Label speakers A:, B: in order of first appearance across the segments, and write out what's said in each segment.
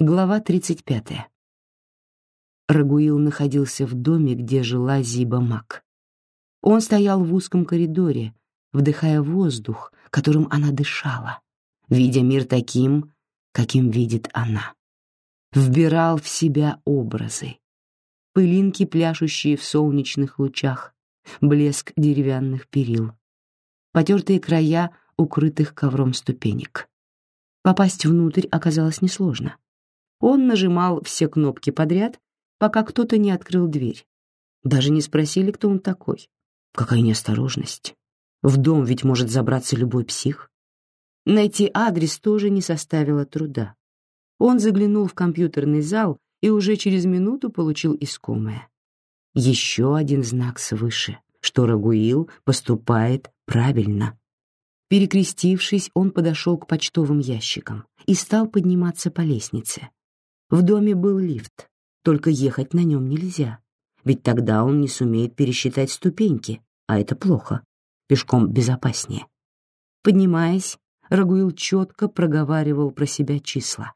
A: Глава 35. Рагуил находился в доме, где жила Зиба Мак. Он стоял в узком коридоре, вдыхая воздух, которым она дышала, видя мир таким, каким видит она. Вбирал в себя образы. Пылинки, пляшущие в солнечных лучах, блеск деревянных перил, потертые края укрытых ковром ступенек. Попасть внутрь оказалось несложно. Он нажимал все кнопки подряд, пока кто-то не открыл дверь. Даже не спросили, кто он такой. Какая неосторожность. В дом ведь может забраться любой псих. Найти адрес тоже не составило труда. Он заглянул в компьютерный зал и уже через минуту получил искомое. Еще один знак свыше, что Рагуил поступает правильно. Перекрестившись, он подошел к почтовым ящикам и стал подниматься по лестнице. В доме был лифт, только ехать на нем нельзя, ведь тогда он не сумеет пересчитать ступеньки, а это плохо. Пешком безопаснее. Поднимаясь, Рагуил четко проговаривал про себя числа.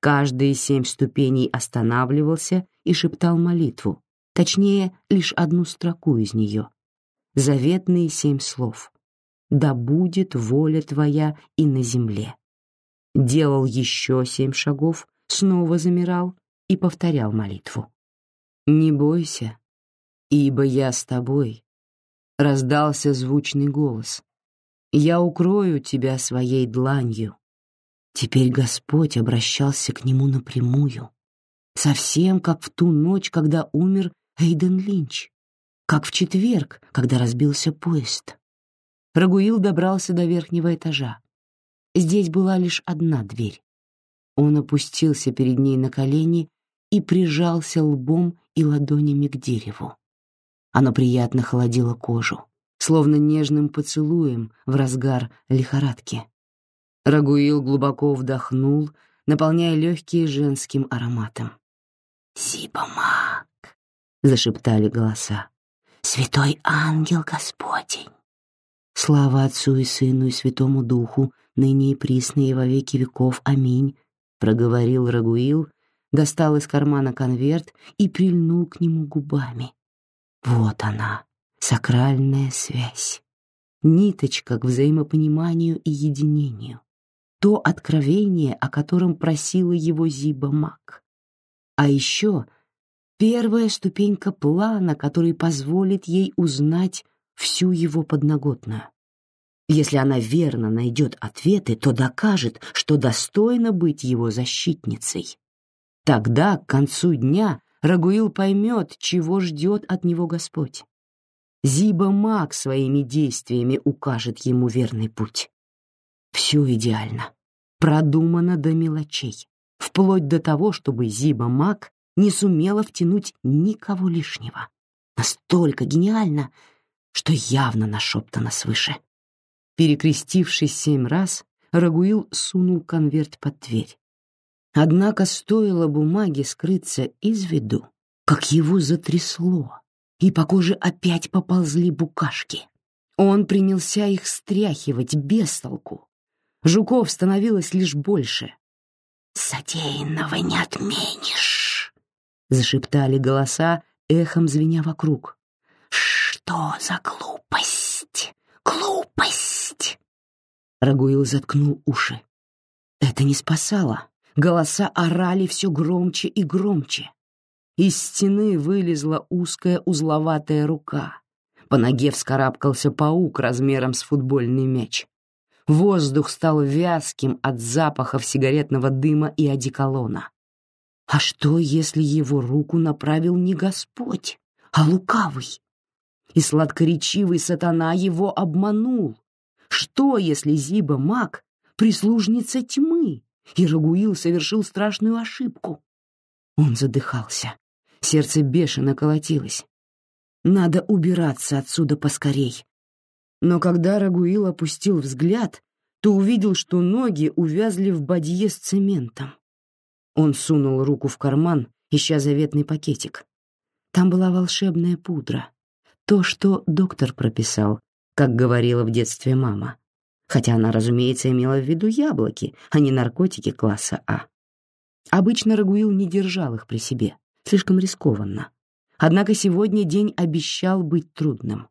A: Каждые семь ступеней останавливался и шептал молитву, точнее, лишь одну строку из нее. Заветные семь слов. «Да будет воля твоя и на земле». Делал еще семь шагов, снова замирал и повторял молитву. «Не бойся, ибо я с тобой», — раздался звучный голос. «Я укрою тебя своей дланью». Теперь Господь обращался к нему напрямую, совсем как в ту ночь, когда умер Эйден Линч, как в четверг, когда разбился поезд. Рагуил добрался до верхнего этажа. Здесь была лишь одна дверь. Он опустился перед ней на колени и прижался лбом и ладонями к дереву. Оно приятно холодило кожу, словно нежным поцелуем в разгар лихорадки. Рагуил глубоко вдохнул, наполняя легкие женским ароматом. «Сибамак!» — зашептали голоса. «Святой ангел Господень!» Слава Отцу и Сыну и Святому Духу, ныне и присно и во веки веков. Аминь проговорил Рагуил, достал из кармана конверт и прильнул к нему губами. Вот она, сакральная связь. Ниточка к взаимопониманию и единению. То откровение, о котором просила его Зиба Мак. А еще первая ступенька плана, который позволит ей узнать всю его подноготную. Если она верно найдет ответы, то докажет, что достойна быть его защитницей. Тогда, к концу дня, Рагуил поймет, чего ждет от него Господь. Зиба Маг своими действиями укажет ему верный путь. Все идеально, продумано до мелочей, вплоть до того, чтобы Зиба Маг не сумела втянуть никого лишнего. Настолько гениально, что явно нашептано свыше. Перекрестившись семь раз, Рагуил сунул конверт под дверь. Однако стоило бумаге скрыться из виду, как его затрясло, и по коже опять поползли букашки. Он принялся их стряхивать без толку. Жуков становилось лишь больше. «Содеянного не отменишь», — зашептали голоса, эхом звеня вокруг. «Что за глупость? Глупость!» Рагуил заткнул уши. Это не спасало. Голоса орали все громче и громче. Из стены вылезла узкая узловатая рука. По ноге вскарабкался паук размером с футбольный мяч. Воздух стал вязким от запахов сигаретного дыма и одеколона. А что, если его руку направил не Господь, а лукавый? и сладкоречивый сатана его обманул. Что, если Зиба маг — прислужница тьмы, и Рагуил совершил страшную ошибку? Он задыхался, сердце бешено колотилось. Надо убираться отсюда поскорей. Но когда Рагуил опустил взгляд, то увидел, что ноги увязли в бадье с цементом. Он сунул руку в карман, ища заветный пакетик. Там была волшебная пудра, то, что доктор прописал, как говорила в детстве мама. Хотя она, разумеется, имела в виду яблоки, а не наркотики класса А. Обычно Рагуил не держал их при себе, слишком рискованно. Однако сегодня день обещал быть трудным.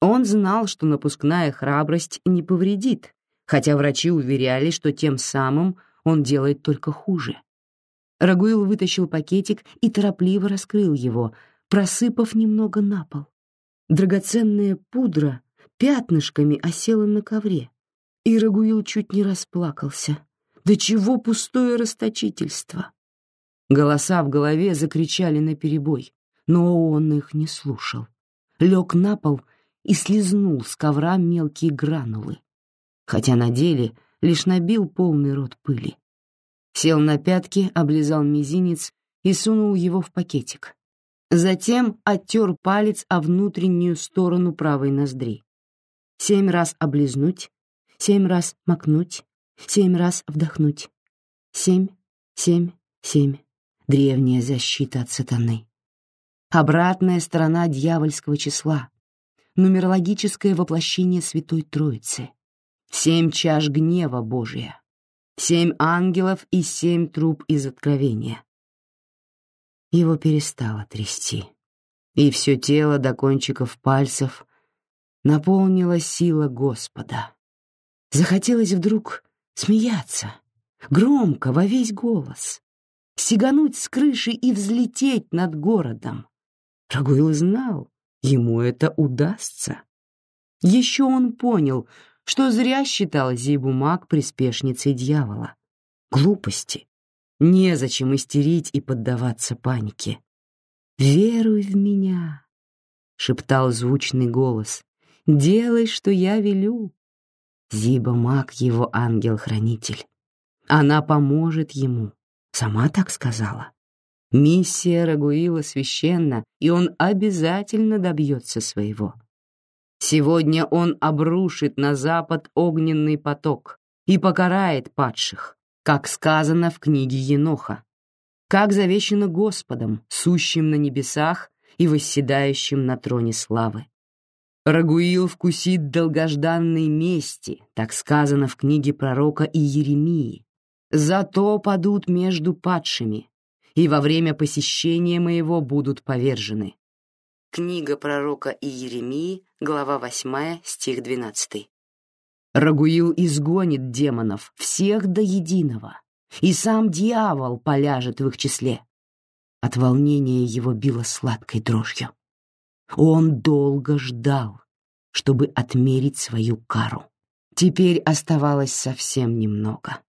A: Он знал, что напускная храбрость не повредит, хотя врачи уверяли, что тем самым он делает только хуже. Рагуил вытащил пакетик и торопливо раскрыл его, просыпав немного на пол. Драгоценная пудра пятнышками осела на ковре, и Рагуил чуть не расплакался. Да чего пустое расточительство! Голоса в голове закричали наперебой, но он их не слушал. Лег на пол и слезнул с ковра мелкие гранулы, хотя на деле лишь набил полный рот пыли. Сел на пятки, облизал мизинец и сунул его в пакетик. Затем оттер палец о внутреннюю сторону правой ноздри. Семь раз облизнуть, семь раз макнуть, семь раз вдохнуть. Семь, семь, семь. Древняя защита от сатаны. Обратная сторона дьявольского числа. Нумерологическое воплощение Святой Троицы. Семь чаш гнева Божия. Семь ангелов и семь труб из Откровения. Его перестало трясти, и все тело до кончиков пальцев наполнила сила Господа. Захотелось вдруг смеяться, громко, во весь голос, сигануть с крыши и взлететь над городом. Рагуил знал, ему это удастся. Еще он понял, что зря считал Зибу Маг приспешницей дьявола. Глупости. Незачем истерить и поддаваться панике. «Веруй в меня», — шептал звучный голос. «Делай, что я велю». Зиба Маг — его ангел-хранитель. Она поможет ему, сама так сказала. Миссия Рагуила священна, и он обязательно добьется своего. Сегодня он обрушит на запад огненный поток и покарает падших, как сказано в книге Еноха, как завещено Господом, сущим на небесах и восседающим на троне славы. Рагуил вкусит долгожданной мести, так сказано в книге пророка Иеремии. Зато падут между падшими, и во время посещения моего будут повержены. Книга пророка Иеремии, глава 8, стих 12. Рагуил изгонит демонов, всех до единого, и сам дьявол поляжет в их числе. От волнения его било сладкой дрожью. Он долго ждал, чтобы отмерить свою кару. Теперь оставалось совсем немного.